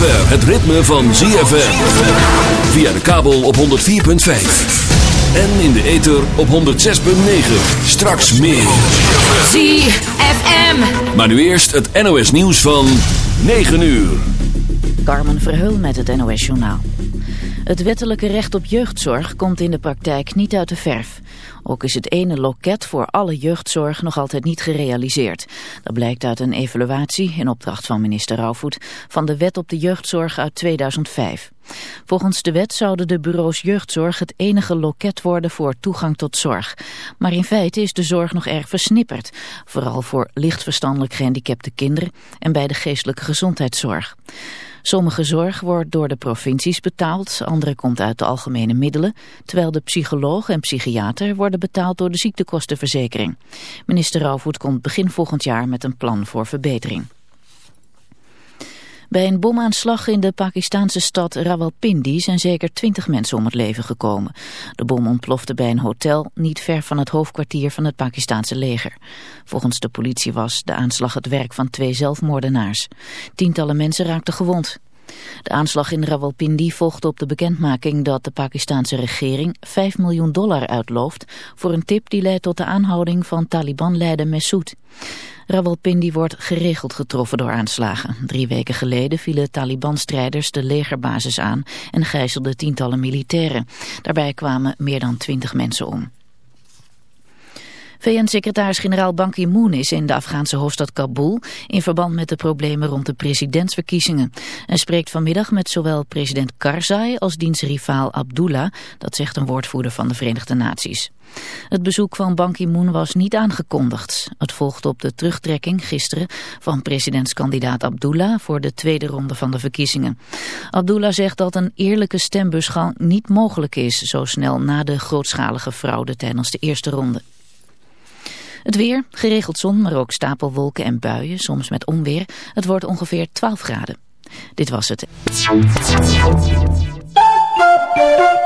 zover het ritme van ZFM. Via de kabel op 104.5. En in de ether op 106.9. Straks meer. ZFM. Maar nu eerst het NOS nieuws van 9 uur. Carmen Verheul met het NOS Journaal. Het wettelijke recht op jeugdzorg komt in de praktijk niet uit de verf. Ook is het ene loket voor alle jeugdzorg nog altijd niet gerealiseerd. Dat blijkt uit een evaluatie, in opdracht van minister Rauwvoet, van de wet op de jeugdzorg uit 2005. Volgens de wet zouden de bureaus jeugdzorg het enige loket worden voor toegang tot zorg. Maar in feite is de zorg nog erg versnipperd, vooral voor lichtverstandelijk gehandicapte kinderen en bij de geestelijke gezondheidszorg. Sommige zorg wordt door de provincies betaald, andere komt uit de algemene middelen, terwijl de psycholoog en psychiater worden betaald door de ziektekostenverzekering. Minister Rauwvoet komt begin volgend jaar met een plan voor verbetering. Bij een bomaanslag in de Pakistanse stad Rawalpindi zijn zeker twintig mensen om het leven gekomen. De bom ontplofte bij een hotel niet ver van het hoofdkwartier van het Pakistanse leger. Volgens de politie was de aanslag het werk van twee zelfmoordenaars. Tientallen mensen raakten gewond. De aanslag in Rawalpindi volgde op de bekendmaking dat de Pakistanse regering 5 miljoen dollar uitlooft voor een tip die leidt tot de aanhouding van Taliban-leider Massoud. Rawalpindi wordt geregeld getroffen door aanslagen. Drie weken geleden vielen Taliban-strijders de legerbasis aan en gijzelden tientallen militairen. Daarbij kwamen meer dan twintig mensen om. VN-secretaris-generaal Ban Ki-moon is in de Afghaanse hoofdstad Kabul in verband met de problemen rond de presidentsverkiezingen. En spreekt vanmiddag met zowel president Karzai als dienstrivaal Abdullah, dat zegt een woordvoerder van de Verenigde Naties. Het bezoek van Ban Ki-moon was niet aangekondigd. Het volgt op de terugtrekking gisteren van presidentskandidaat Abdullah voor de tweede ronde van de verkiezingen. Abdullah zegt dat een eerlijke stembusgang niet mogelijk is zo snel na de grootschalige fraude tijdens de eerste ronde. Het weer, geregeld zon, maar ook stapelwolken en buien, soms met onweer. Het wordt ongeveer 12 graden. Dit was het.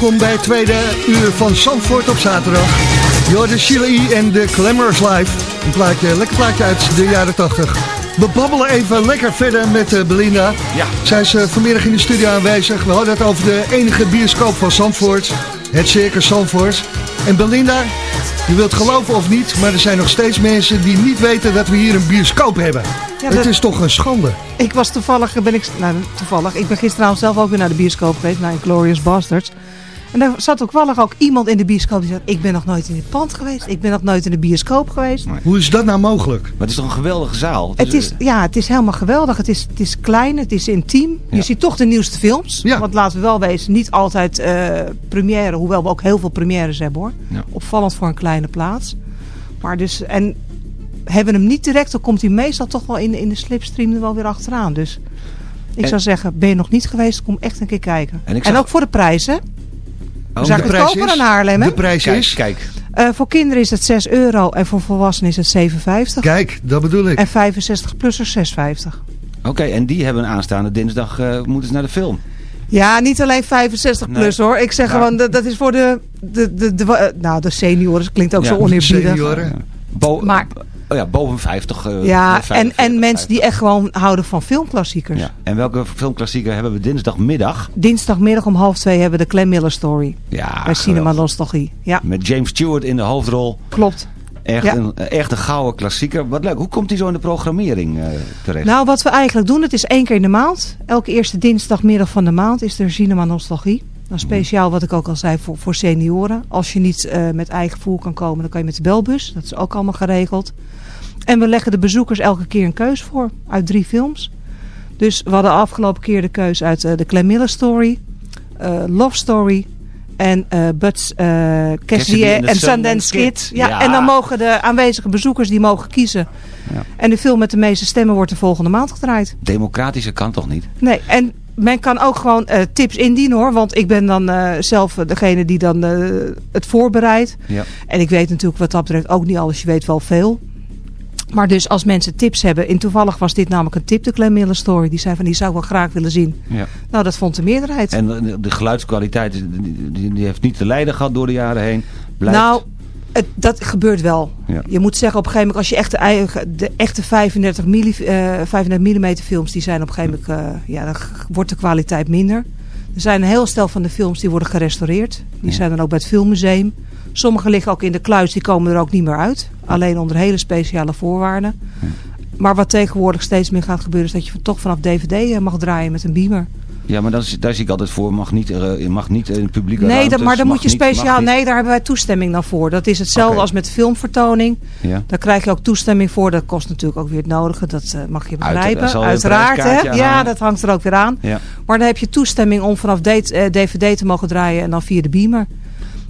Welkom bij het tweede uur van Zandvoort op zaterdag. Jorde Sheila E. en de Glamorous Live. Een plaatje, lekker plaatje uit de jaren 80. We babbelen even lekker verder met eh, Belinda. Ja. Zij is eh, vanmiddag in de studio aanwezig. We hadden het over de enige bioscoop van Zandvoort. Het Circus Zandvoort. En Belinda, je wilt geloven of niet, maar er zijn nog steeds mensen die niet weten dat we hier een bioscoop hebben. Ja, Het is toch een schande. Ik was toevallig, ben ik, nou toevallig, ik ben gisteravond zelf ook weer naar de bioscoop geweest, naar Glorious Bastards. En daar zat ook toevallig ook iemand in de bioscoop die zei, ik ben nog nooit in dit pand geweest, ik ben nog nooit in de bioscoop geweest. Hoe is dat nou mogelijk? Maar het is toch een geweldige zaal? Het is, ja, het is helemaal geweldig. Het is, het is klein, het is intiem. Je ziet toch de nieuwste films. Ja. Want laten we wel wezen, niet altijd eh première. Hoewel we ook heel veel premières hebben hoor. Ja. Opvallend voor een kleine plaats. Maar dus, en hebben we hem niet direct, dan komt hij meestal toch wel in, in de slipstream er wel weer achteraan. Dus ik En- zou zeggen, ben je nog niet geweest, kom echt een keer kijken. En ik En, zag- ook voor de prijzen. Oh, we zijn de prijs goedkoper is? dan Haarlem hè? De prijs Kijk, is? kijk. Eh, voor kinderen is het 6 euro en voor volwassenen is het 7,50. Kijk, dat bedoel ik. En 65-plussers 6,50. Oké, en die hebben aanstaande dinsdag eh, moeten ze naar de film. Ja, niet alleen 65 Nee. plus hoor. Ik zeg gewoon, dat, dat is voor de, de, de, de, nou, de senioren. Dat klinkt ook Ja, zo oneerbiedig. senioren. Bo Maar- oh ja, boven 50. eh, Ja, 45, en, en mensen 50. die echt gewoon houden van filmklassiekers. Ja. En welke filmklassieker hebben we dinsdagmiddag? Dinsdagmiddag om half twee hebben we de Clem Miller Story. Ja, bij Cinema. Nostalgie. Ja, Met James Stewart in de hoofdrol. klopt. Echt, Ja. een, echt een gouden klassieker. Wat leuk. Hoe komt die zo in de programmering eh, terecht? Nou, wat we eigenlijk doen, het is één keer in de maand. Elke eerste dinsdagmiddag van de maand is er Cinema Nostalgie. Dan speciaal, wat ik ook al zei, voor, voor senioren. Als je niet eh, met eigen voer kan komen, dan kan je met de belbus. Dat is ook allemaal geregeld. En we leggen de bezoekers elke keer een keus voor uit drie films. Dus we hadden afgelopen keer de keus uit eh, de Clem Miller Story, eh, Love Story en eh uh, Cassidy and the en Sundance Kid. Ja, Ja. En dan mogen de aanwezige bezoekers die mogen kiezen. Ja. En de film met de meeste stemmen wordt de volgende maand gedraaid. Democratische kan toch niet? Nee, en men kan ook gewoon eh, tips indienen hoor. Want ik ben dan eh, zelf degene die dan eh, het voorbereidt. Ja. En ik weet natuurlijk wat dat betreft ook niet alles. Je weet wel veel. Maar dus als mensen tips hebben. En toevallig was dit namelijk een tip, de Miller Story. Die zei van die zou ik wel graag willen zien. Ja. Nou, dat vond de meerderheid. En de, de geluidskwaliteit die, heeft niet te lijden gehad door de jaren heen. Blijft. Nou, het, dat gebeurt wel. Ja. Je moet zeggen op een gegeven moment, als je echt de, echte 35 mm, eh, 35 mm films, die zijn op een gegeven moment, eh, ja, dan wordt de kwaliteit minder. Er zijn een heel stel van de films die worden gerestaureerd. Die Ja. zijn dan ook bij het filmmuseum. Sommige liggen ook in de kluis, die komen er ook niet meer uit. Alleen onder hele speciale voorwaarden. Maar wat tegenwoordig steeds meer gaat gebeuren, is dat je toch vanaf DVD eh, mag draaien met een beamer. Ja, maar dat is, daar zie ik altijd voor. Mag niet, eh, je mag niet in het publieke Nee, dat, maar dan moet je speciaal. niet. Nee, daar hebben wij toestemming dan voor. Dat is hetzelfde als met filmvertoning. Ja. Daar krijg je ook toestemming voor. Dat kost natuurlijk ook weer het nodige. Dat eh, mag je begrijpen. er Uiteraard. Hè? Ja, dat hangt er ook weer aan. Ja. Maar dan heb je toestemming om vanaf DVD te mogen draaien. En dan via de beamer.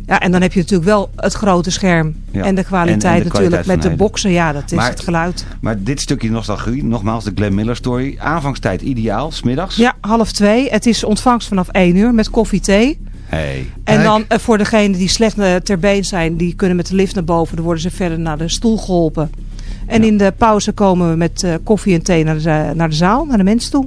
Ja, en dan heb je natuurlijk wel het grote scherm. Ja. En de kwaliteit En- en de natuurlijk. kwaliteit met de heden. boxen. Ja, dat is Maar- het geluid. Maar dit stukje nostalgie, nogmaals de Glenn Miller story. Aanvangstijd ideaal, smiddags. Ja, half twee. Het is ontvangst vanaf één uur met koffie, thee. Hey. En dan eh, voor degenen die slecht eh, ter been zijn, die kunnen met de lift naar boven. Dan worden ze verder naar de stoel geholpen. En in de pauze komen we met eh, koffie en thee naar de, naar de zaal, naar de mensen toe.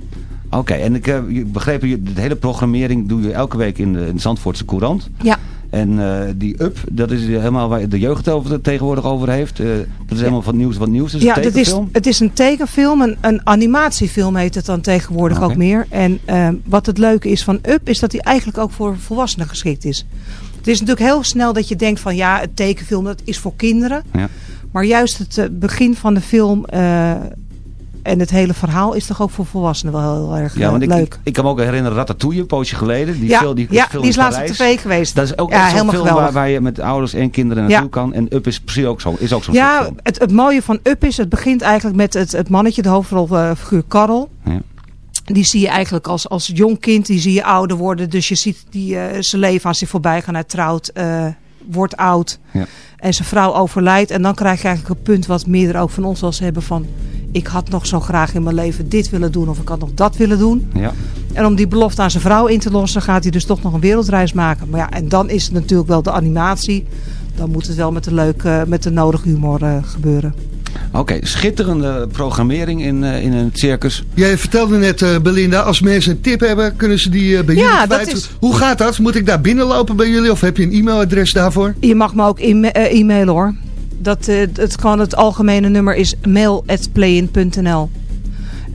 Oké, en ik heb begrepen, je- de hele programmering doe je elke week in de, in de Zandvoortse Courant. Ja. En eh, die Up, dat is helemaal waar de jeugd het over, tegenwoordig over heeft. Eh, dat is helemaal van nieuws wat nieuws. Dus ja, een is, het is een tekenfilm, een, een animatiefilm heet het dan tegenwoordig Oké. ook meer. En eh, wat het leuke is van Up, is dat hij eigenlijk ook voor volwassenen geschikt is. Het is natuurlijk heel snel dat je denkt van ja, het tekenfilm dat is voor kinderen. Ja. Maar juist het begin van de film en het hele verhaal is toch ook voor volwassenen wel heel erg Ja, eh, want ik, leuk. ik, ik kan me ook herinneren Ratatouille, een poosje geleden. Die ja, film, die, ja, film die is laatst op tv geweest. Dat is ook Ja, echt zo'n helemaal film waar, je met ouders en kinderen naartoe kan. En Up is precies ook zo, is ook zo'n Ja, film. het, het mooie van Up is, het begint eigenlijk met het, het mannetje, de hoofdrolfiguur Karel. Ja. Die zie je eigenlijk als, als jong kind, die zie je ouder worden. Dus je ziet die, eh, zijn leven aan zich voorbij gaan. Hij trouwt, eh, wordt oud Ja. en zijn vrouw overlijdt. En dan krijg je eigenlijk een punt wat meerdere ook van ons eens hebben van... ik had nog zo graag in mijn leven dit willen doen of ik had nog dat willen doen. Ja. En om die belofte aan zijn vrouw in te lossen gaat hij dus toch nog een wereldreis maken. Maar ja, en dan is het natuurlijk wel de animatie. Dan moet het wel met de, leuke, met de nodige humor eh, gebeuren. Oké, schitterende programmering in, eh, in het circus. Jij vertelde net, eh, Belinda, als mensen een tip hebben, kunnen ze die eh, bij Ja, jullie dat kwijt. is- Hoe gaat dat? Moet ik daar binnenlopen bij jullie of heb je een e-mailadres daarvoor? Je mag me ook e- e-mailen hoor. Dat, eh, het, gewoon het algemene nummer is mail.playin.nl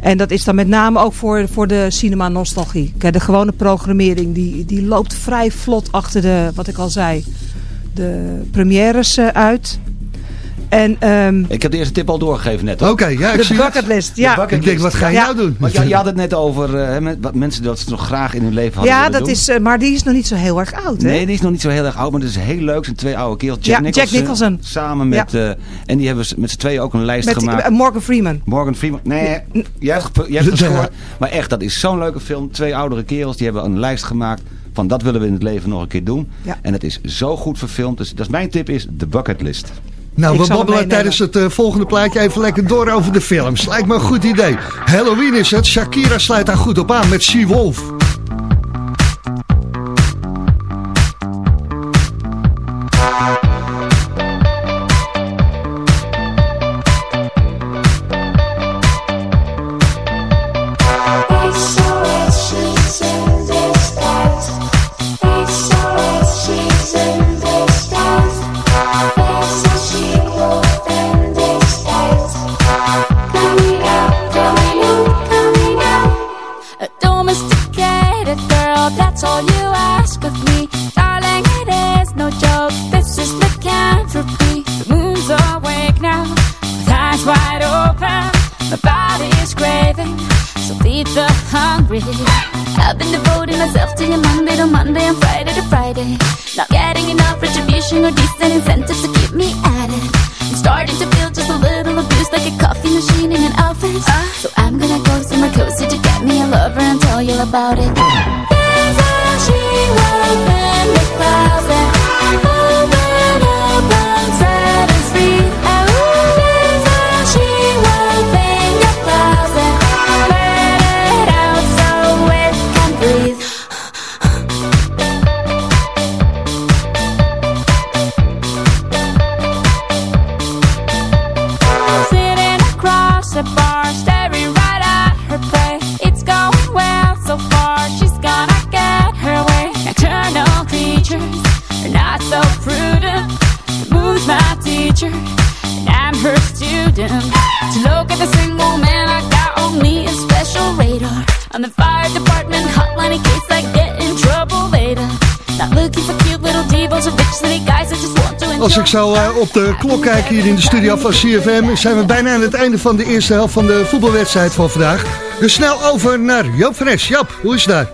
En dat is dan met name ook voor, voor de cinema nostalgie. Kijk, de gewone programmering die, die loopt vrij vlot achter de, wat ik al zei, de premières uit. En ehm, Ik heb de eerste tip al doorgegeven net. hoor. Oké, ja, ik de zie bucketlist, ja. bucket- Ik denk, wat ga je Ja. nou doen? Want je, je had het net over eh, met, wat mensen dat ze nog graag in hun leven hadden Ja, willen dat doen. is, eh, maar die is nog niet zo heel erg oud, hè? Nee, die is nog niet zo heel erg oud, maar het is heel leuk. Zijn twee oude kerels. Jack, Ja, Jack Nicholson. Samen met... eh, en die hebben met z'n tweeën ook een lijst Met gemaakt. Morgan Freeman. Morgan Freeman. Nee, jij hebt, jij hebt gescoord. Maar echt, dat is zo'n leuke film. Twee oudere kerels, die hebben een lijst gemaakt van dat willen we in het leven nog een keer doen. Ja. En het is zo goed verfilmd. Dus dat is mijn tip is de bucket list. Nou, we babbelen tijdens het eh, volgende plaatje even lekker door over de films. Lijkt me een goed idee. Halloween is het. Shakira sluit daar goed op aan met Sea Wolf. Ik zo eh, op de klok kijk hier in de studio van CFM... zijn we bijna aan het einde van de eerste helft van de voetbalwedstrijd van vandaag. Dus snel over naar Joop Fres. Jap, hoe is het daar?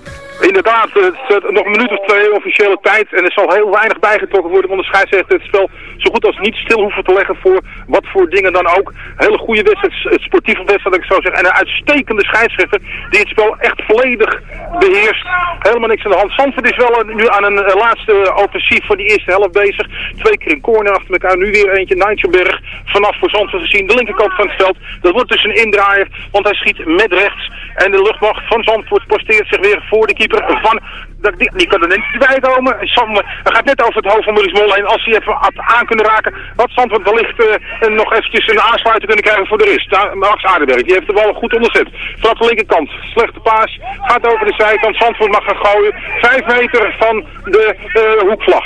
Inderdaad, het is eh, nog een minuut of twee officiële tijd en er zal heel weinig bijgetrokken worden, want de scheidsrechter het spel zo goed als niet stil hoeven te leggen voor wat voor dingen dan ook. Hele goede wedstrijd, sportieve wedstrijd, ik zou zeggen, en een uitstekende scheidsrechter die het spel echt volledig beheerst. Helemaal niks aan de hand. Zandvoort is wel eh, nu aan een eh, laatste offensief voor die eerste helft bezig. Twee keer een corner achter elkaar, nu weer eentje, Nijntjeberg vanaf voor Zandvoort gezien, de linkerkant van het veld. Dat wordt dus een indraaier, want hij schiet met rechts en de luchtmacht van Zandvoort posteert zich weer voor de keeper van... dat- Die, die kan er niet bij komen. Hij gaat net over het hoofd van Maurice Mol heen. Als hij even aan kunnen raken, had Zandvoort wellicht eh, nog eventjes een aansluiting kunnen krijgen voor de rust. Daar, Max Aardenberg, die heeft de bal goed onderzet. Vanaf de linkerkant, slechte paas, gaat over de zijkant. Zandvoort mag gaan gooien. Vijf meter van de eh, hoekvlag.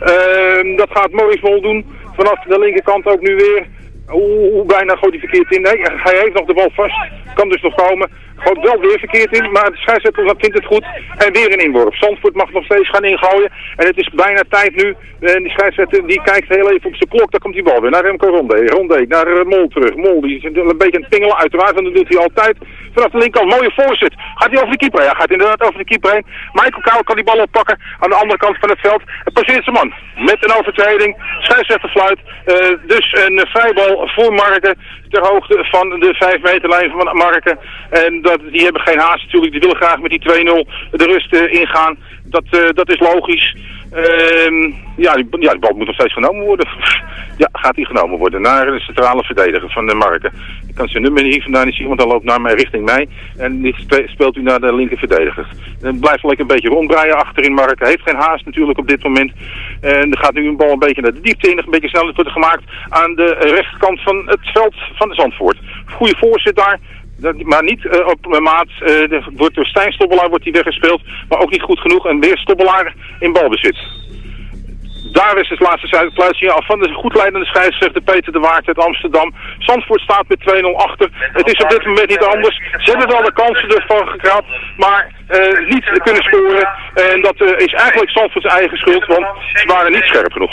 Ehm, dat gaat Maurice Mol doen. Vanaf de linkerkant ook nu weer. Oeh, bijna gooit hij verkeerd in. Nee, hij heeft nog de bal vast. Kan dus nog komen. Gooit wel weer verkeerd in, maar de scheidsrechter vindt het goed. En weer een inworp. Zandvoort mag nog steeds gaan ingooien. En het is bijna tijd nu. En die scheidsrechter die kijkt heel even op zijn klok. Daar komt die bal weer naar Remco Ronde. Ronde naar eh, Mol terug. Mol die is een beetje aan het pingelen uiteraard. Want dat doet hij altijd. Vanaf de linkerkant, mooie voorzet. Gaat hij over de keeper? Ja, gaat inderdaad over de keeper heen. Michael Kouw kan die bal oppakken aan de andere kant van het veld. Het passeert zijn man. Met een overtreding. Scheidsrechter fluit. Eh, dus een eh, vrijbal voor Marken. Ter hoogte van de 5 meterlijn van Marken. En dat, die hebben geen haast natuurlijk. Die willen graag met die 2-0 de rust eh, ingaan. Dat, eh, dat is logisch. Ehm, ja, die, ja, bal moet nog steeds genomen worden. ja, gaat die genomen worden naar de centrale verdediger van de Marken. Ik kan zijn nummer hier vandaan niet zien, want hij loopt naar mij richting mij. En die spe- speelt u naar de linker verdediger. En blijft lekker een beetje ronddraaien achterin Marken. Heeft geen haast natuurlijk op dit moment. En er gaat nu een bal een beetje naar de diepte in. Een beetje snel wordt gemaakt aan de rechterkant van het veld van de Zandvoort. Goede voorzet daar. Dat- maar niet eh, op maat. eh, wordt door Stijn Stobbelaar wordt die weggespeeld. Maar ook niet goed genoeg. En weer Stobbelaar in balbezit. Daar is het laatste zuidpluisje af van de goed leidende scheidsrechter Peter de Waard uit Amsterdam. Zandvoort staat met 2-0 achter. Het is op dit moment niet anders. Ze hebben wel de kansen ervan gekrapt, maar eh, niet kunnen scoren. En dat is eigenlijk Zandvoorts eigen schuld, want ze waren niet scherp genoeg.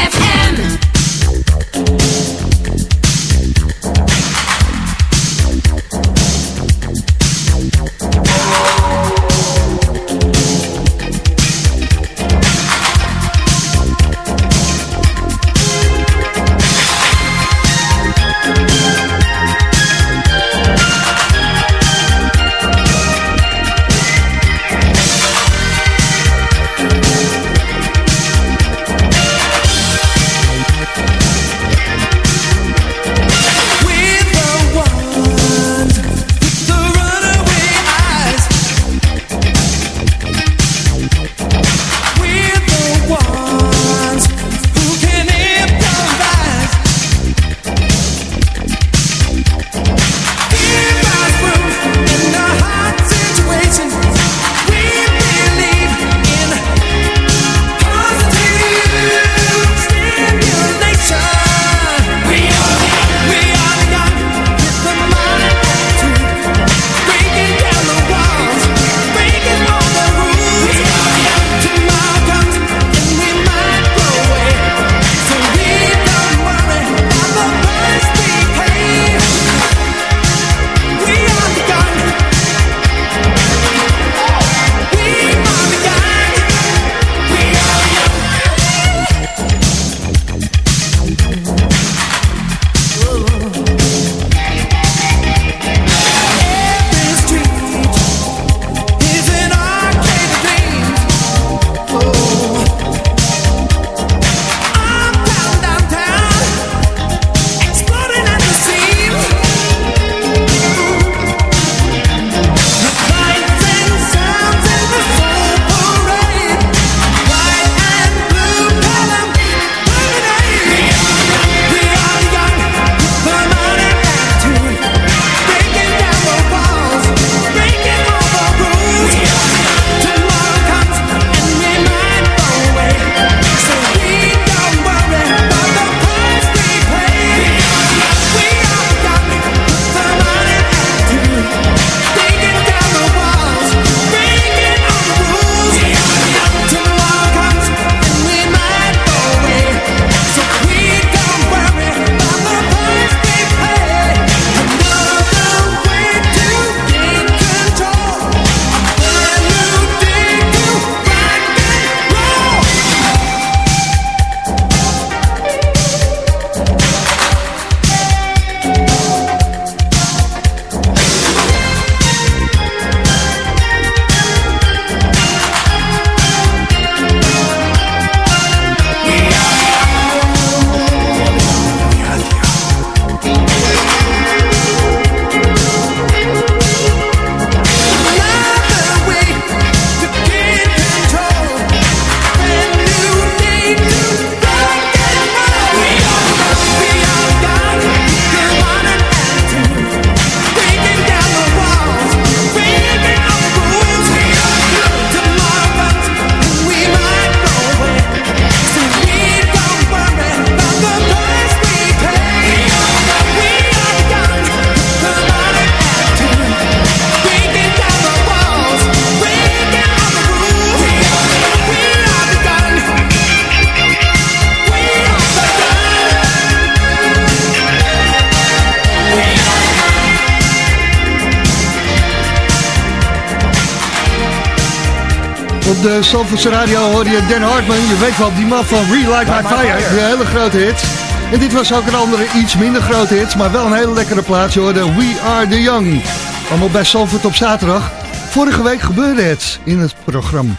Op de Zandvoortse radio hoor je Dan Hartman. Je weet wel, die man van Relight My Fire. Die hele grote hit. En dit was ook een andere, iets minder grote hit. Maar wel een hele lekkere plaats. Je hoorde We Are The Young. Allemaal bij Zandvoort op zaterdag. Vorige week gebeurde het in het programma.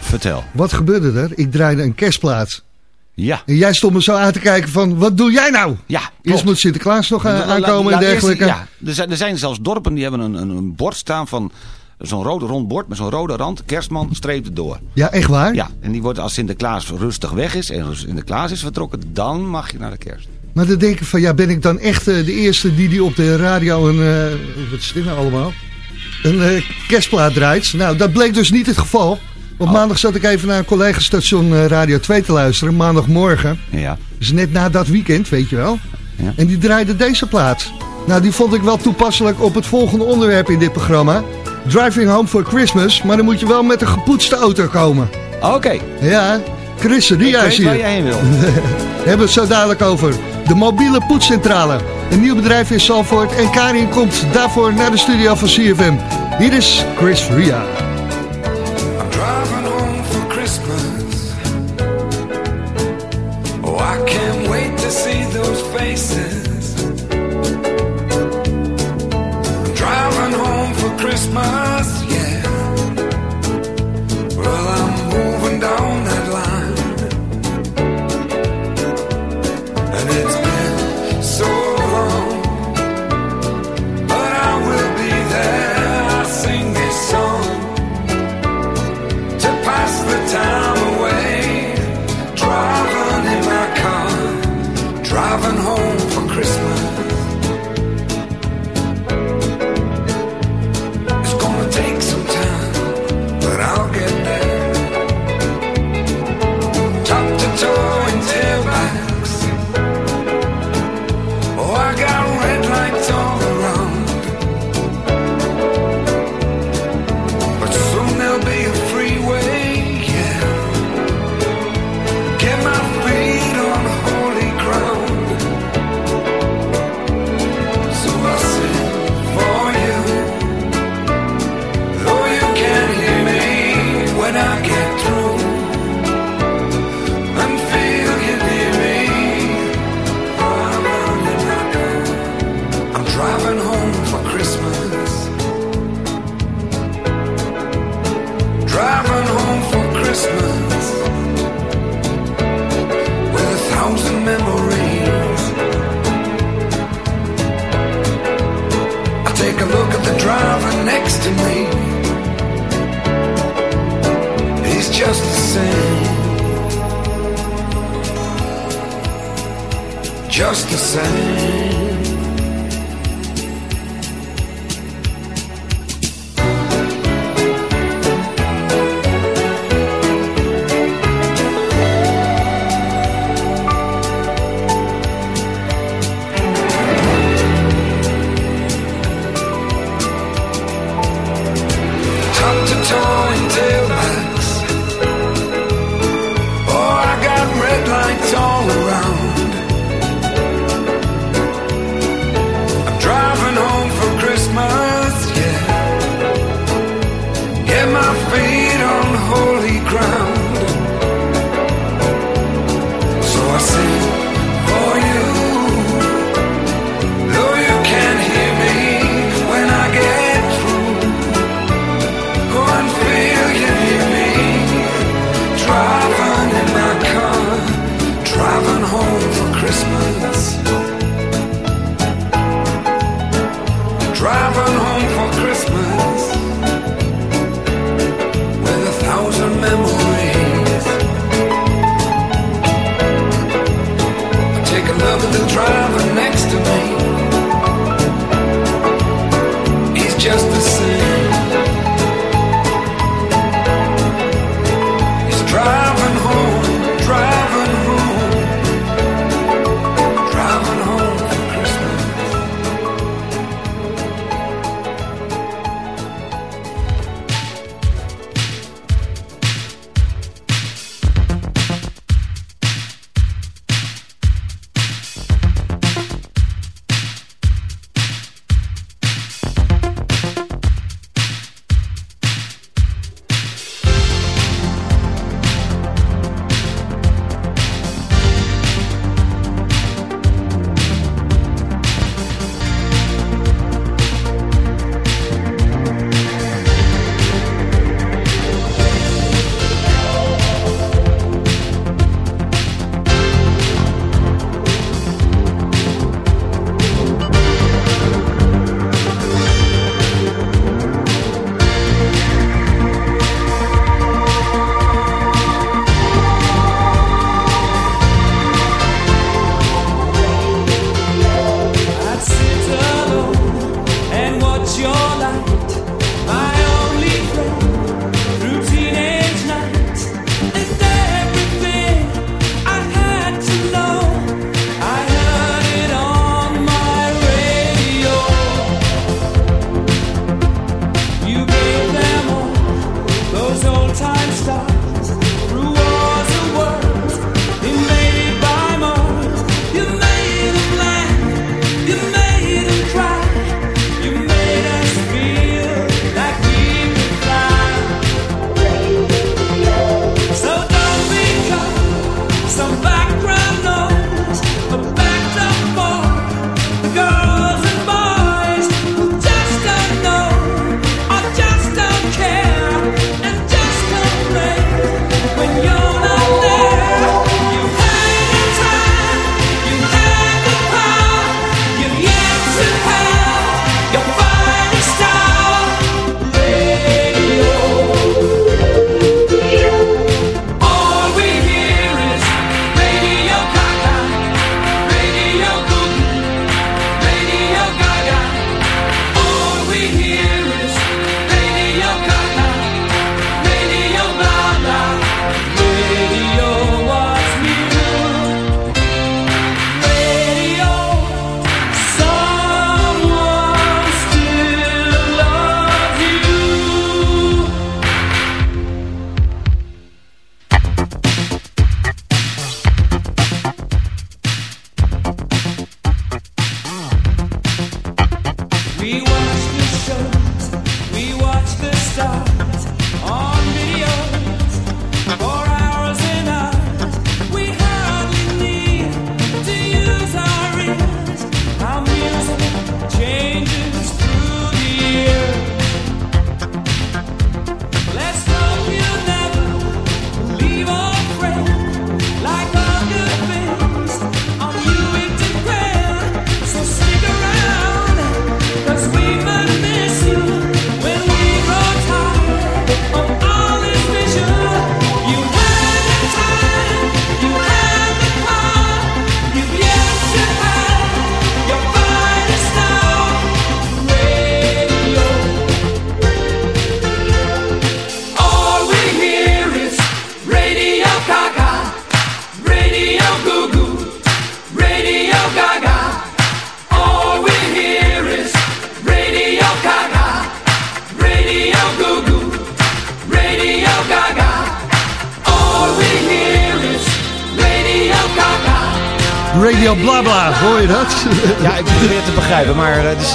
Vertel. Wat gebeurde er? Ik draaide een kerstplaat. Ja. En jij stond me zo aan te kijken van, wat doe jij nou? Ja, Eerst klopt. moet Sinterklaas nog La- la- aankomen la- en dergelijke. eerst- ja, er zijn, er zijn zelfs dorpen die hebben een, een, een bord staan van zo'n rode rond bord met zo'n rode rand. Kerstman streept het door. Ja, echt waar? Ja, en die wordt als Sinterklaas rustig weg is en Sinterklaas is vertrokken, dan mag je naar de kerst. Maar dan denk ik van, ja, ben ik dan echt eh, de eerste die die op de radio een, eh, wat is dit nou allemaal? Een eh, kerstplaat draait. Nou, dat bleek dus niet het geval. Want maandag zat ik even naar een collega-station Radio 2 te luisteren, maandagmorgen. Ja. Dus net na dat weekend, weet je wel. Ja. En die draaide deze plaat. Nou, die vond ik wel toepasselijk op het volgende onderwerp in dit programma. Driving Home for Christmas, maar dan moet je wel met een gepoetste auto komen. Oké. Ja, Chris Ria Ik is weet waar hier. jij heen wil. We hebben het zo dadelijk over. De mobiele poetscentrale. Een nieuw bedrijf in Salford. En Karin komt daarvoor naar de studio van CFM. Hier is Chris Ria. I'm driving home for Christmas. Oh, I can't wait to see those faces. Christmas,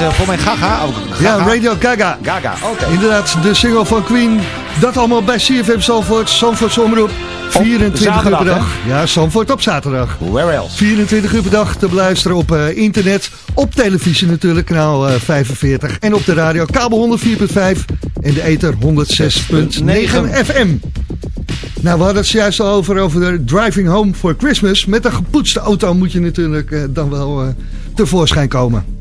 voor mij Gaga. ook Gaga. Ja, Radio Gaga. Gaga, oké. Inderdaad, de single van Queen. Dat allemaal bij CFM Zandvoort, Zandvoorts Omroep. 24 uur per dag. hè? Ja, Zandvoort op zaterdag. Where else? 24 uur per dag te beluisteren op eh, internet. Op televisie natuurlijk, kanaal eh, 45. En op de radio, kabel 104.5. En de ether 106.9 FM. Nou, we hadden het juist al over, over de driving home for Christmas. Met een gepoetste auto moet je natuurlijk eh, dan wel eh, tevoorschijn komen.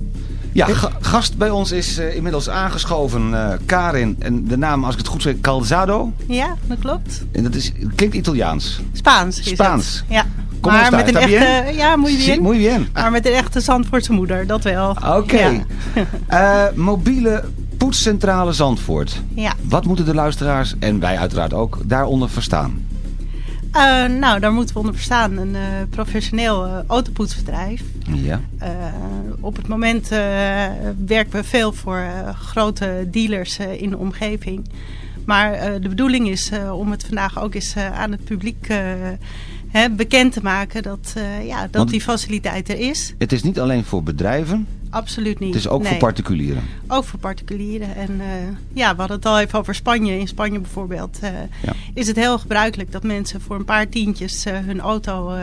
Ja, ga- gast bij ons is eh, inmiddels aangeschoven eh, Karin. En de naam, als ik het goed zeg, Calzado. Ja, dat klopt. En dat is, klinkt Italiaans. Spaans Spaans. Ja. Como maar met een ¿Está echte... Ja, muy Sí, bien. muy bien. Maar met een echte Zandvoortse moeder, dat wel. Oké. Ja. Eh, mobiele poetscentrale Zandvoort. Ja. Wat moeten de luisteraars, en wij uiteraard ook, daaronder verstaan? Eh, nou, daar moeten we onder verstaan. Een eh, professioneel eh, autopoetsbedrijf. Ja. Op het moment werken we veel voor grote dealers in de omgeving. Maar de bedoeling is om het vandaag ook eens aan het publiek hè, bekend te maken dat, eh, ja, dat Want- die faciliteit er is. Het is niet alleen voor bedrijven, Absoluut niet. het is ook Nee. voor particulieren. Ook voor particulieren. En eh, ja, we hadden het al even over Spanje. In Spanje bijvoorbeeld eh, Ja. is het heel gebruikelijk dat mensen voor een paar tientjes hun auto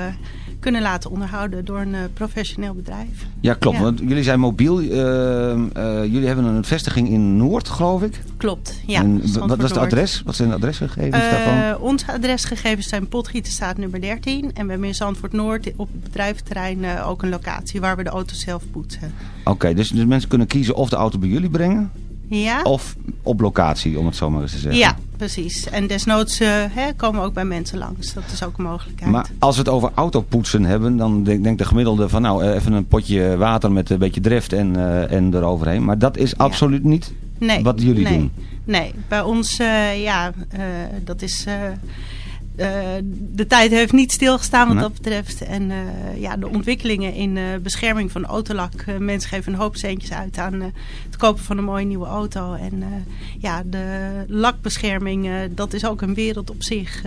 kunnen laten onderhouden door een eh, professioneel bedrijf. Ja, klopt. Ja. Want jullie zijn mobiel. eh, eh, jullie hebben een vestiging in Noord, geloof ik. Klopt, ja. En wat was het adres? Wat zijn de adresgegevens Eh, daarvan? onze adresgegevens zijn Potgieterstraat nummer 13. En we hebben in Zandvoort Noord op het bedrijventerrein ook een locatie waar we de auto zelf poetsen. Oké, dus, dus mensen kunnen kiezen of de auto bij jullie brengen. Ja? Of op locatie, om het zo maar eens te zeggen. Ja, precies. En desnoods eh, hè, komen ook bij mensen langs. Dat is ook een mogelijkheid. Maar als we het over autopoetsen hebben, dan denk- denkt de gemiddelde van nou, eh, even een potje water met een beetje drift en, eh, en eroverheen. Maar dat is absoluut niet Nee, wat jullie nee, doen. Nee, bij ons, ja, dat is... eh, de tijd heeft niet stilgestaan wat Nee. dat betreft. En eh, ja, de ontwikkelingen in eh, bescherming van autolak. mensen geven een hoop centjes uit aan het kopen van een mooie nieuwe auto. En ja, de lakbescherming, dat is ook een wereld op zich.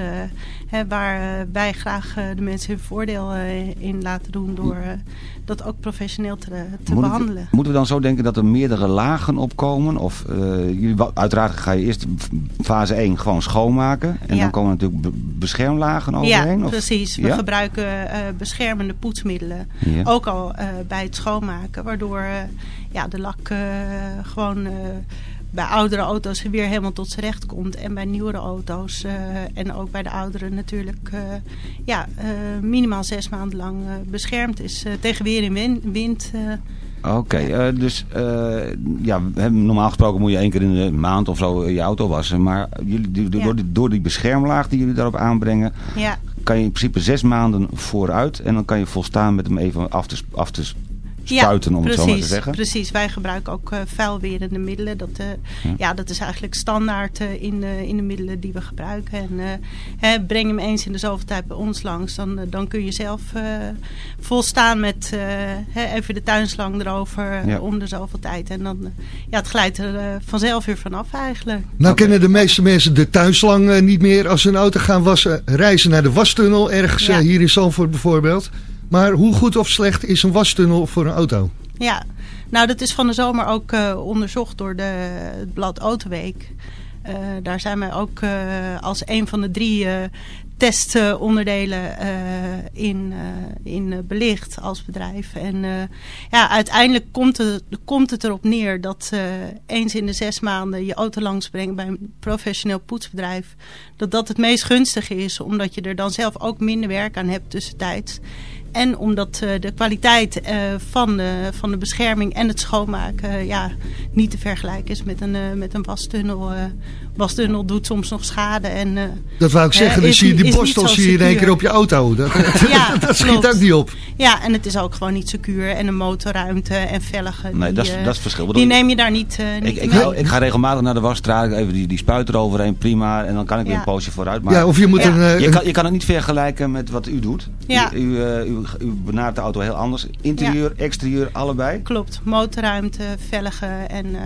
hè, waar wij graag de mensen hun voordeel in laten doen. Door dat ook professioneel te, te Moet behandelen. moeten we dan zo denken dat er meerdere lagen opkomen? Of jullie, uiteraard ga je eerst fase 1 gewoon schoonmaken. En Ja. dan komen natuurlijk beschermlagen overheen? Ja, of- precies. We Ja? gebruiken eh, beschermende poetsmiddelen. Ja. Ook al eh, bij het schoonmaken. Waardoor eh, ja, de lak gewoon bij oudere auto's weer helemaal tot z'n recht komt. En bij nieuwere auto's en ook bij de ouderen natuurlijk ja, minimaal zes maanden lang beschermd is. tegen weer en win- wind. Eh, Oké, eh, dus eh, ja, normaal gesproken moet je één keer in de maand of zo je auto wassen. Maar jullie, die- door, die, door die beschermlaag die jullie daarop aanbrengen, ja. kan je in principe zes maanden vooruit. En dan kan je volstaan met hem even af te, af te spuiten, om het zo maar te precies, zeggen. Precies, wij gebruiken ook eh vuilwerende middelen. Dat, eh, Ja. ja. dat is eigenlijk standaard eh, in, de, in de middelen die we gebruiken. En eh, hè, breng hem eens in de zoveel tijd bij ons langs. Dan, dan kun je zelf eh, volstaan met eh, hè, even de tuinslang erover Ja. om de zoveel tijd. En dan, ja, het glijdt er vanzelf weer vanaf eigenlijk. Nou kennen de meeste mensen de tuinslang niet meer als ze een auto gaan wassen. Reizen naar de wastunnel, ergens Ja. hier in Zandvoort bijvoorbeeld. Maar hoe goed of slecht is een wastunnel voor een auto? Ja, nou dat is van de zomer ook eh, onderzocht door de, het blad Autoweek. Eh, daar zijn wij ook eh, als een van de drie testonderdelen in, in belicht als bedrijf. En ja, uiteindelijk komt het, komt het erop neer dat eens in de zes maanden je auto langsbrengen bij een professioneel poetsbedrijf. Dat dat het meest gunstige is, omdat je er dan zelf ook minder werk aan hebt tussentijds. En omdat eh, de kwaliteit eh, van, de, van de bescherming en het schoonmaken eh, ja, niet te vergelijken is met een, eh, met een wastunnel. eh wastunnel doet soms nog schade. En, eh, Dat wou ik zeggen, dan zie je die zo zie je in één keer op je auto. Dat, Ja, dat schiet ook niet op. Ja, en het is ook gewoon niet secuur. En een motorruimte en velgen. Nee, die, dat is- dat is het verschil. Die neem je daar niet, eh, niet Ik, ik, mee. ga, ik ga regelmatig naar de wasstraat, even die, die spuit eroverheen, prima. En dan kan ik weer Ja. een poosje vooruit. Maar Ja, of je moet een, je, kan, je kan het niet vergelijken met wat u doet. Ja. U, u, eh, u, u benadert de auto heel anders. Interieur, exterieur, allebei. Klopt, motorruimte, velgen en eh,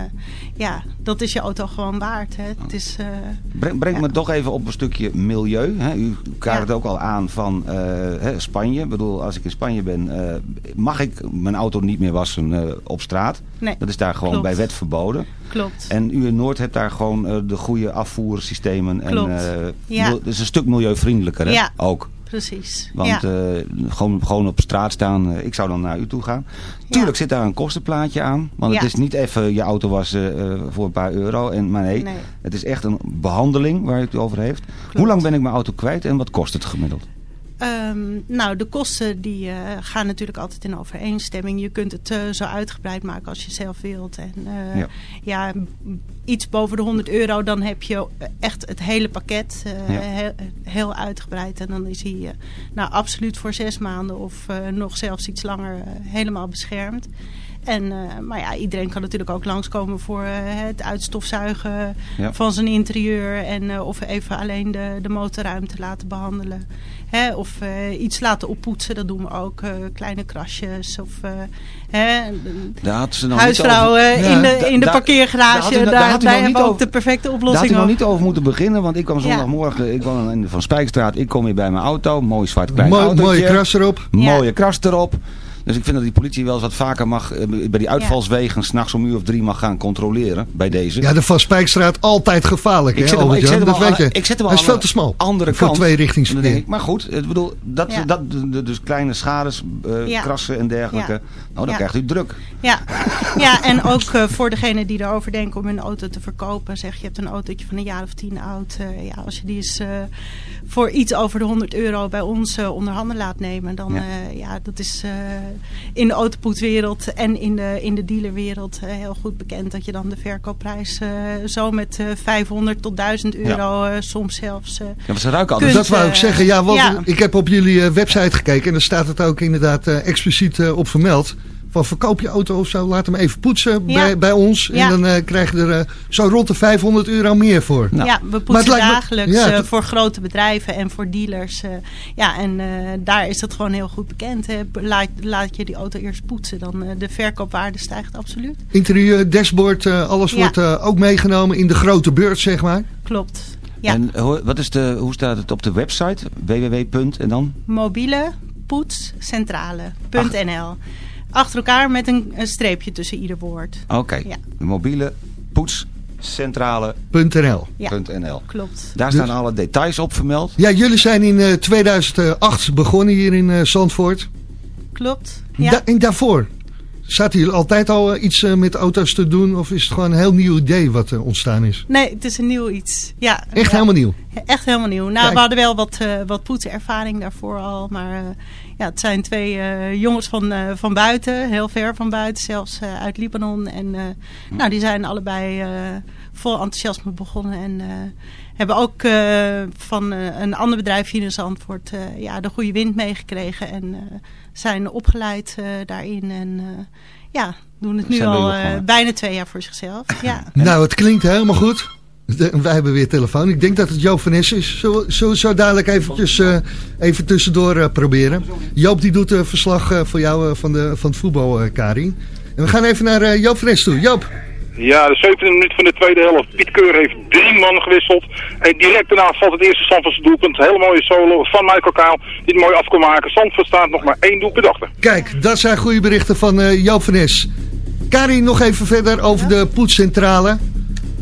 ja, dat is je auto gewoon waard. Hè. Het is Dus, eh, Breng, me toch even op een stukje milieu. Hè. U kaart het ook al aan van eh, hè, Spanje. Ik bedoel, als ik in Spanje ben, mag ik mijn auto niet meer wassen op straat. Nee, dat is daar gewoon klopt. bij wet verboden. Klopt. En u in Noord hebt daar gewoon de goede afvoersystemen. Klopt. En, eh, Ja. is een stuk milieuvriendelijker hè? Ja. ook. Precies. Want ja. eh, gewoon, gewoon op straat staan, eh, ik zou dan naar u toe gaan. Tuurlijk zit daar een kostenplaatje aan. Want het is niet even je auto wassen eh, voor een paar euro. En, maar nee, Nee. het is echt een behandeling waar u het over heeft. Hoe lang ben ik mijn auto kwijt en wat kost het gemiddeld? Ehm, nou, de kosten die eh, gaan natuurlijk altijd in overeenstemming. Je kunt het eh, zo uitgebreid maken als je zelf wilt. En eh, Ja. iets boven de 100 euro, dan heb je echt het hele pakket Ja. heel, heel uitgebreid. En dan is hij nou, absoluut voor zes maanden of nog zelfs iets langer helemaal beschermd. En, maar ja, iedereen kan natuurlijk ook langskomen voor het uitstofzuigen Ja. van zijn interieur. En of even alleen de, de motorruimte laten behandelen. Hè, of eh, iets laten oppoetsen, dat doen we ook. eh, kleine krasjes of eh, hè, Daar had ze nog huisvrouwen niet over- in, de, in de daar- parkeergarage. daar daar hebben we ook over- de perfecte Daar had oplossing nog niet over moeten beginnen, want ik kwam zondagmorgen, ik kwam in de Van Spijkstraat, ik kom hier bij mijn auto, mooi zwart klein autootje. mooie kras erop. Mooie kras erop. Dus ik vind dat die politie wel eens wat vaker mag, eh, bij die uitvalswegen, s'nachts om uur of drie mag gaan controleren, bij deze. Ja, de Van Spijkstraat altijd gevaarlijk, Ik hè, zet hem, ik zet hem Dat al, weet je. ik zet hem Hij al is veel te smal. de andere voor kant. denk ik, Maar goed, ik bedoel, dat, Ja. dat, dus kleine schades, eh, Ja. krassen en dergelijke, Ja. nou dan Ja. krijgt u druk. Ja, ja en ook eh, voor degene die erover denken om hun auto te verkopen. Zeg, je hebt een autootje van een jaar of tien oud. eh, ja, als je die eens eh, voor iets over de 100 euro bij ons eh, onder handen laat nemen. Dan Ja. ja, ja dat is eh, in de autopoetwereld en in de, in de dealerwereld eh, heel goed bekend. Dat je dan de verkoopprijs eh, zo met eh 500 tot 1000 euro eh, soms zelfs eh, Ja, maar ze ruiken kunt, altijd. dat wou ik eh, zeggen. Ja, want ja. ik heb op jullie eh, website gekeken en daar staat het ook inderdaad eh, expliciet eh, op vermeld. Van verkoop je auto of zo, laat hem even poetsen Ja. bij, bij ons. En dan eh, krijg je er eh, zo rond de 500 euro meer voor. Nou, ja, we maar het poetsen me- dagelijks ja, eh, voor grote bedrijven en voor dealers. eh, ja, en eh, daar is dat gewoon heel goed bekend. Hè. Laat, laat je die auto eerst poetsen, dan eh, de verkoopwaarde stijgt absoluut. Interieur, dashboard, eh, alles Ja. wordt eh, ook meegenomen in de grote beurt, zeg maar. Klopt. Ja, En hoe, wat is de, hoe staat het op de website? www. en dan? mobiele poetscentrale.nl. Achter elkaar met een, een streepje tussen ieder woord. Oké, Ja. de mobiele poetscentrale.nl. .nl. Ja, klopt. Daar staan alle details op vermeld. Ja, jullie zijn in eh, 2008 begonnen hier in eh, Zandvoort. Klopt. Ja. Da- en daarvoor, zaten jullie altijd al eh, iets eh, met auto's te doen? Of is het gewoon een heel nieuw idee wat er ontstaan is? Nee, het is een nieuw iets. Ja, Echt ja. helemaal nieuw? Echt helemaal nieuw. Nou, Kijk. we hadden wel wat, eh wat poetservaring daarvoor al. Maar eh, ja, het zijn twee eh, jongens van, eh, van buiten. Heel ver van buiten. Zelfs eh, uit Libanon. En eh, nou, die zijn allebei eh, vol enthousiasme begonnen. En eh, hebben ook eh, van eh, een ander bedrijf hier in Zandvoort eh, ja, de goede wind meegekregen. En eh, zijn opgeleid eh, daarin. En eh, ja, doen het nu al eh, bijna twee jaar voor zichzelf. Ja. Nou, het klinkt helemaal goed. De- wij hebben weer telefoon. Ik denk dat het Joop van Nes is. Zullen we zo dadelijk eventjes, eh, even tussendoor eh, proberen. Joop die doet een verslag eh, voor jou eh, van, de, van het voetbal, eh, Karin. En we gaan even naar eh, Joop van Nes toe. Joop. Ja, de 17e minuut van de tweede helft. Piet Keur heeft drie man gewisseld. En direct daarna valt het eerste Zandvoortse doelpunt. Hele mooie solo van Michael Kaal. Die het mooi af kon maken. Zandvoort staat nog maar één doelpunt achter. Kijk, dat zijn goede berichten van eh, Joop van Nes. Karin, nog even verder over de poetscentrale.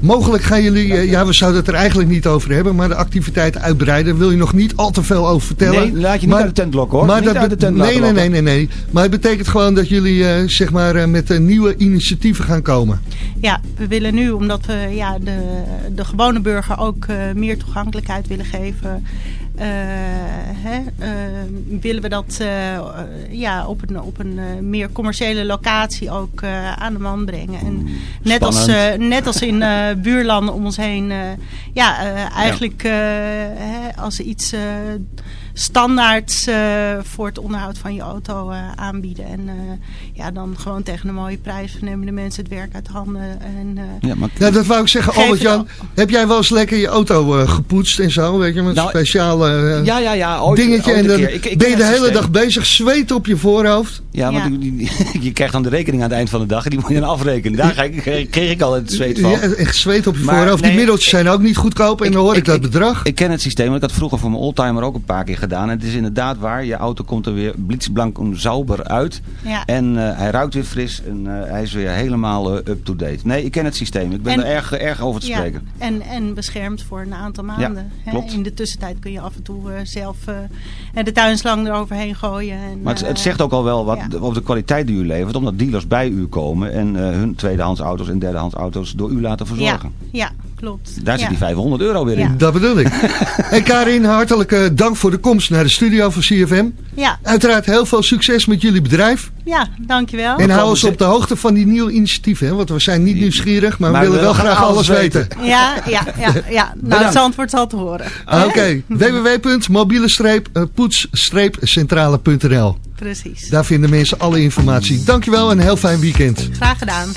Mogelijk gaan jullie, eh, ja we zouden het er eigenlijk niet over hebben, maar de activiteiten uitbreiden. Wil je nog niet al te veel over vertellen. Nee, laat je niet uit de tent lokken, hoor. Maar Niet dat uit de tent nee, nee, nee, nee, nee. Maar het betekent gewoon dat jullie eh, zeg maar, eh, met nieuwe initiatieven gaan komen. Ja, we willen nu, omdat we ja, de, de gewone burger ook eh, meer toegankelijkheid willen geven, hè, eh, willen we dat eh, eh, ja, op een, op een eh, meer commerciële locatie ook eh, aan de man brengen. En net, als, eh, net als in eh, buurlanden om ons heen, eh, ja, eh, eigenlijk eh, hè, als iets eh, standaards eh, voor het onderhoud van je auto eh, aanbieden. En eh, ja, dan gewoon tegen een mooie prijs nemen de mensen het werk uit handen. En, eh, Ja, maar Ja, dat wou ik zeggen. Geef Albert-Jan, heb jij wel eens lekker je auto eh, gepoetst en zo? Weet je, met Nou, een speciale eh, Ja, ja, ja. Ooit, dingetje. ooit en een dan keer. Ik- ik ben je de hele dag bezig, zweet op je voorhoofd. Ja, want Ja. die- die- je krijgt dan de rekening aan het eind van de dag en die moet je dan afrekenen. Daar ga ik, kreeg ik al het zweet van. Ja, echt zweet op je Maar voorhoofd. Die middeltjes zijn ook niet goedkoop. En dan hoor ik, dat bedrag. Ik ken het systeem, want ik had vroeger voor mijn oldtimer ook een paar keer gedaan. En het is inderdaad waar, je auto komt er weer blitzblank en sauber uit. ja. En eh, hij ruikt weer fris en eh, hij is weer helemaal eh, up-to-date. Nee, ik ken het systeem. Ik ben En- er erg, erg over te Ja, spreken. en, en beschermd voor een aantal maanden. klopt. In de tussentijd kun je af en toe zelf de tuinslang eroverheen gooien. En, Maar het, het zegt ook al wel wat ja. de- over de kwaliteit die u levert. Omdat dealers bij u komen en hun tweedehands auto's en derdehands auto's door u laten ja, verzorgen. ja, klopt. Daar zit ja. die 500 euro weer Ja. in. Dat bedoel ik. en Karin, hartelijk dank voor de komst naar de studio van CFM. Ja, Uiteraard heel veel succes met jullie bedrijf. ja, dankjewel. En hou ons op de hoogte van die nieuwe initiatieven. Hè? Want we zijn niet nieuwscherig, maar, Maar we willen wel graag alles weten. Ja, ja, ja, ja. Nou, het antwoord zal te horen. Ah, Oké, www.mobiele-poets-centrale.nl Precies. Daar vinden mensen alle informatie. Dankjewel en een heel fijn weekend. Graag gedaan.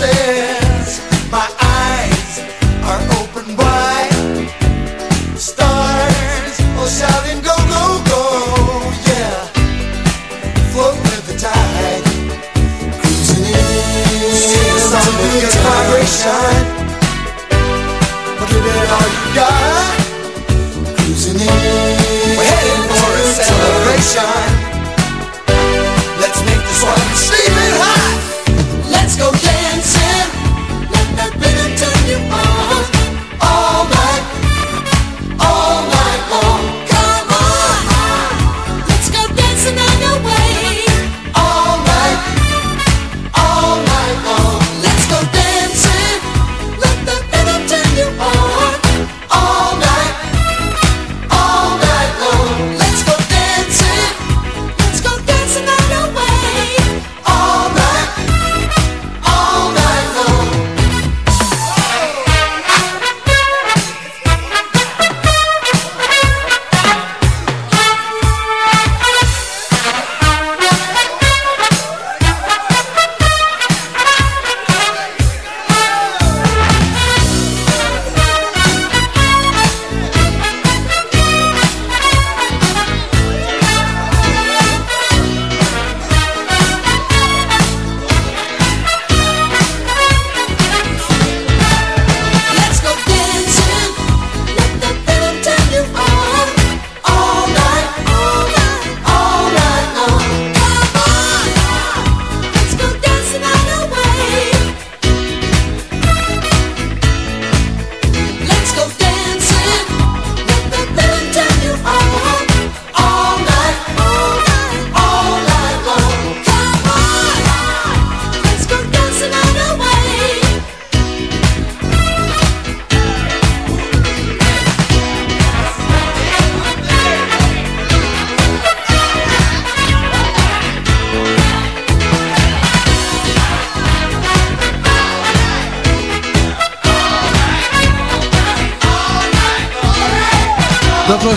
said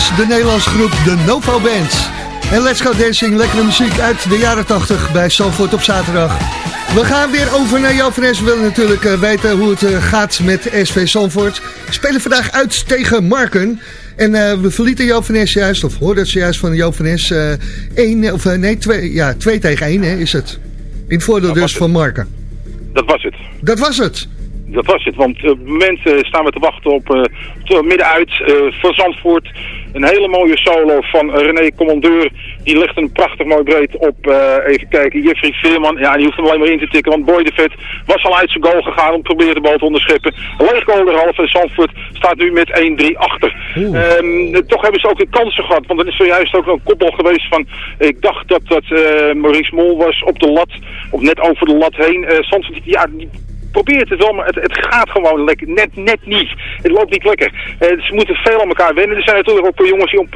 was de Nederlandse groep de Novo Band. En Let's Go Dancing, lekkere muziek uit de jaren 80 bij Zandvoort op zaterdag. We gaan weer over naar Joop van Es. We willen natuurlijk eh, weten hoe het eh, gaat met SV Zandvoort. We spelen vandaag uit tegen Marken. En eh, we verlieten Joop van juist, of hoorden ze juist van Joop van één, of nee, twee, ja, twee tegen één hè, is het. In het voordeel dus van Marken. Dat was het. Dat was het. Dat was het, want op het moment eh, staan we te wachten op uh, middenuit voor Zandvoort. Een hele mooie solo van René Commandeur. Die ligt een prachtig mooi breed op, eh, even kijken, Jeffrey Veerman. Ja, die hoeft hem alleen maar in te tikken, want Boy de Vet was al uit zijn goal gegaan om te proberen de bal te onderscheppen. Leeg goal derhalve en Zandvoort staat nu met 1-3 achter. Ehm, toch hebben ze ook de kansen gehad, want er is zojuist ook een kopbal geweest van, ik dacht dat dat eh, Maurice Mol was op de lat, of net over de lat heen. Eh Zandvoort, ja, die probeert het wel, maar het, gaat gewoon lekker. Net, net niet. Het loopt niet lekker. Eh, ze moeten veel aan elkaar wennen. Er zijn natuurlijk ook jongens die op,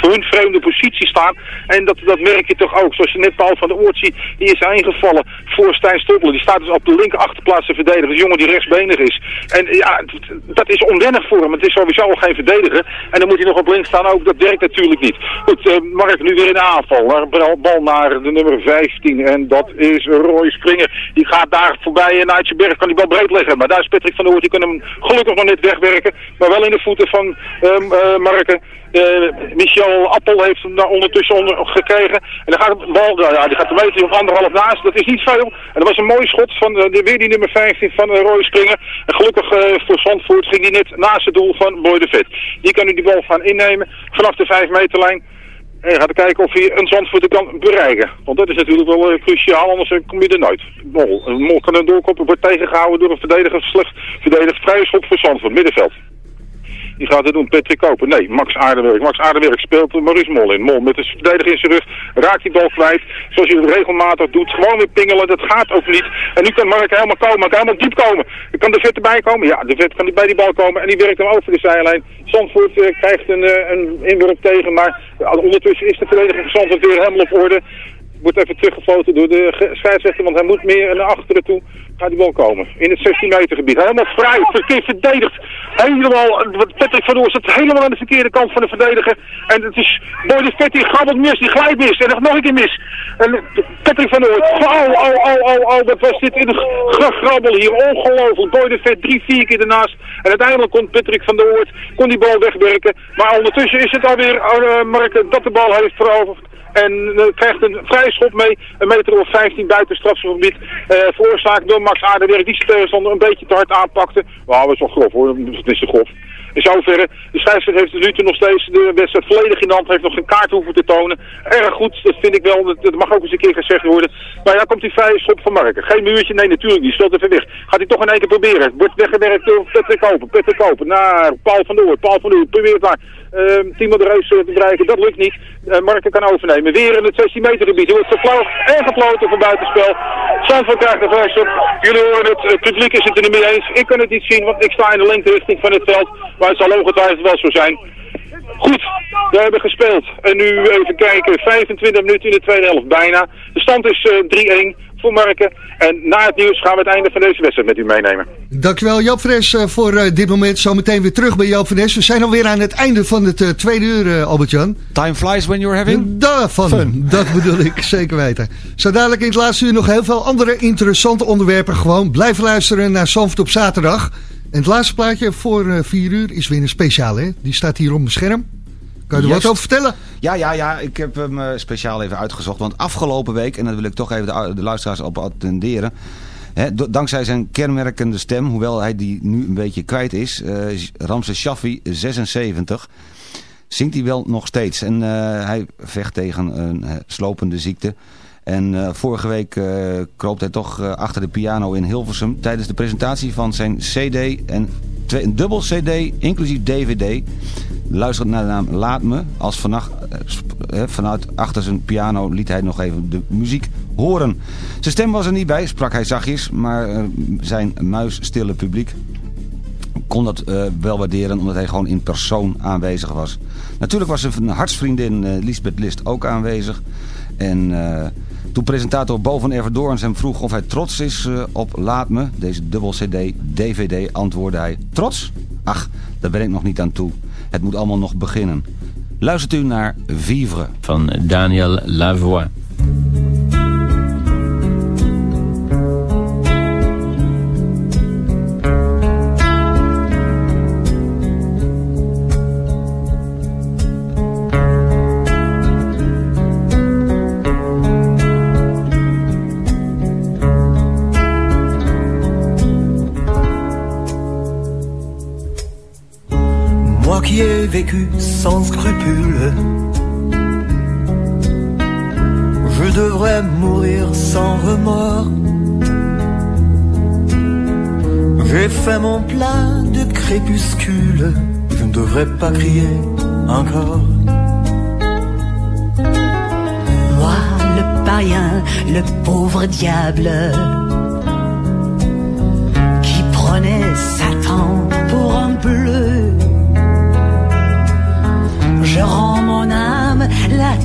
hun vreemde positie staan. En dat, dat merk je toch ook. Zoals je net Paul van de Oort ziet, die is ingevallen voor Stijn Stoppelen. Die staat dus op de linker achterplaats te verdedigen. Een jongen die rechtsbenig is. En ja, dat is onwennig voor hem. Het is sowieso al geen verdediger. En dan moet hij nog op links staan ook. Dat werkt natuurlijk niet. Goed, eh, Mark nu weer in de aanval. Bal, naar de nummer 15. En dat is Roy Springer. Die gaat daar voorbij en Naitje Berg kan die bal breed leggen. Maar daar is Patrick van der Oort. Die kan hem gelukkig nog net wegwerken. Maar wel in de voeten van ehm eh, Marken. Eh, Michel Appel heeft hem daar ondertussen onder gekregen. En dan gaat de bal, nou ja, die gaat de meter op anderhalf naast. Dat is niet veel. En dat was een mooi schot van eh, de, weer die nummer 15 van Roy Springer. En gelukkig voor Zandvoort ging die net naast het doel van Boy de Vet. Die kan nu die bal gaan innemen vanaf de 5 meterlijn. En gaat kijken of hij een Zandvoort kan bereiken. Want dat is natuurlijk wel eh, cruciaal, anders eh, kom je er nooit. Mol, een mol kan een doorkoppen, wordt tegengehouden door een verdediger, slecht verdedigd vrije schop voor Zandvoort, middenveld. Die gaat het doen, Patrick Koper. Nee, Max Aardenwerk. Max Aardenwerk speelt Maurice Mol in. Mol met de verdediger in zijn rug, raakt die bal kwijt. Zoals je het regelmatig doet, gewoon weer pingelen, dat gaat ook niet. En nu kan Mark helemaal komen, hij kan helemaal diep komen. Kan de vet erbij komen? Ja, de vet kan bij die bal komen en die werkt hem over de zijlijn. Zandvoort eh, krijgt een, eh, een inworp tegen, maar eh, ondertussen is de verdediger van Zandvoort weer helemaal op orde. Wordt even teruggefloten door de scheidsrechter, want hij moet meer naar achteren toe. Gaat die bal komen. In het 16 meter gebied. Helemaal vrij, verkeerd verdedigd. Helemaal, Patrick van Oor zit helemaal aan de verkeerde kant van de verdediger. En het is Boy de die grabbelt mis, die glijdt mis. En nog een keer mis. En Patrick van Oor, oh, oh, oh, oh, oh, wat was dit in een gegrabbel hier. Ongelooflijk. Boy de Vet drie, vier keer ernaast. En uiteindelijk kon Patrick van der Oort, kon die bal wegwerken. Maar ondertussen is het alweer uh, Mark dat de bal heeft veroverd. En uh, krijgt een vrije schop mee, een meter of 15 buiten strafgebied. Uh, veroorzaakt door Max Aardenwerk, die zijn tegenstander een beetje te hard aanpakte. Wauw, dat is wel grof hoor, dat is zo grof. In zoverre, de scheidsrechter heeft nu toe nog steeds de wedstrijd volledig in de hand, heeft nog geen kaart hoeven te tonen. Erg goed, dat vind ik wel, dat, mag ook eens een keer gezegd worden. Maar ja, komt die vrije schop van Marken. Geen muurtje, nee natuurlijk niet, stelt even weg. Gaat hij toch in één keer proberen. Wordt weggewerkt door Patrick Koper, Patrick Koper, naar Paul van Noord, Paul van Noord, probeert daar. Uh, Timo de Reus te bereiken, dat lukt niet. Uh, Marken kan overnemen. Weer in het 16 meter gebied. Er wordt gefloten en gefloten voor buitenspel. Zandvoort krijgt de vrijstop. Jullie horen het, het publiek is het er niet mee eens. Ik kan het niet zien, want ik sta in de lengterichting van het veld. Maar het zal ongetwijfeld wel zo zijn. Goed, we hebben gespeeld. En nu even kijken, 25 minuten in de tweede helft bijna. De stand is uh, 3-1 voor Marken. En na het nieuws gaan we het einde van deze wedstrijd met u meenemen. Dankjewel Joop Fres uh, voor uh, dit moment. Zometeen weer terug bij Joop Fres. We zijn alweer aan het einde van het uh, tweede uur, Albert-Jan. Time flies when you're having Daarvan, fun. dat bedoel ik, zeker weten. Zo dadelijk in het laatste uur nog heel veel andere interessante onderwerpen. Gewoon blijven luisteren naar Zandvoort op zaterdag. En het laatste plaatje voor vier uur is weer een speciaal, hè? Die staat hier op mijn scherm. Kan je er wat over vertellen? Ja, ja, ja. Ik heb hem uh, speciaal even uitgezocht. Want afgelopen week, en dat wil ik toch even de, de luisteraars op attenderen. Hè, dankzij zijn kenmerkende stem, hoewel hij die nu een beetje kwijt is. Uh, Ramses Shaffi, 76. Zingt hij wel nog steeds. En uh, hij vecht tegen een slopende ziekte. En uh, vorige week uh, kroop hij toch uh, achter de piano in Hilversum tijdens de presentatie van zijn cd en twee, een dubbel cd inclusief dvd. Luister naar de naam Laat Me. Als vannacht vanuit achter zijn piano liet hij nog even de muziek horen. Zijn stem was er niet bij, sprak hij zachtjes, maar zijn muisstille publiek kon dat wel waarderen omdat hij gewoon in persoon aanwezig was. Natuurlijk was zijn hartsvriendin Lisbeth List ook aanwezig. En uh, toen presentator Bo van Everdoorns hem vroeg of hij trots is uh, op Laat Me, deze dubbel cd, dvd, antwoordde hij... Trots? Ach, daar ben ik nog niet aan toe. Het moet allemaal nog beginnen. Luistert u naar Vivre. Van Daniel Lavoie. Sans scrupule. Je devrais mourir sans remords. J'ai fait mon plein de crépuscule. Je ne devrais pas crier encore. Moi, le païen, le pauvre diable,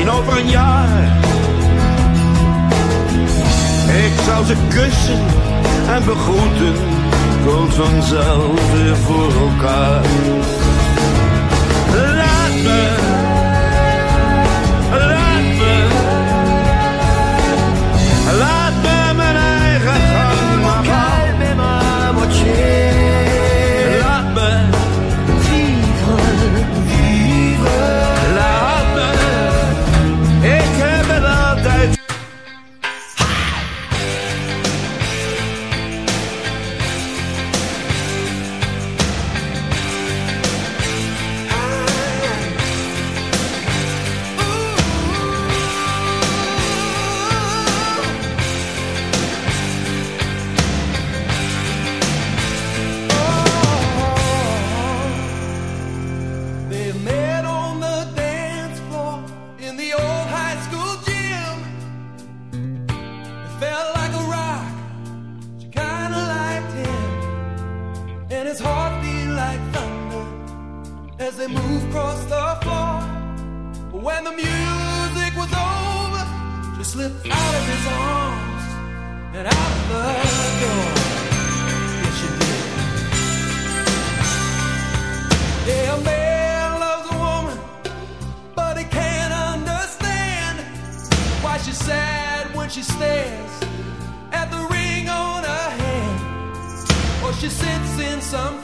misschien over een jaar. Ik zou ze kussen en begroeten, komt vanzelf weer voor elkaar. Slipped out of his arms and out the door. Yes, she did. Yeah, a man loves a woman, but he can't understand why she's sad when she stares at the ring on her hand, or she sits in some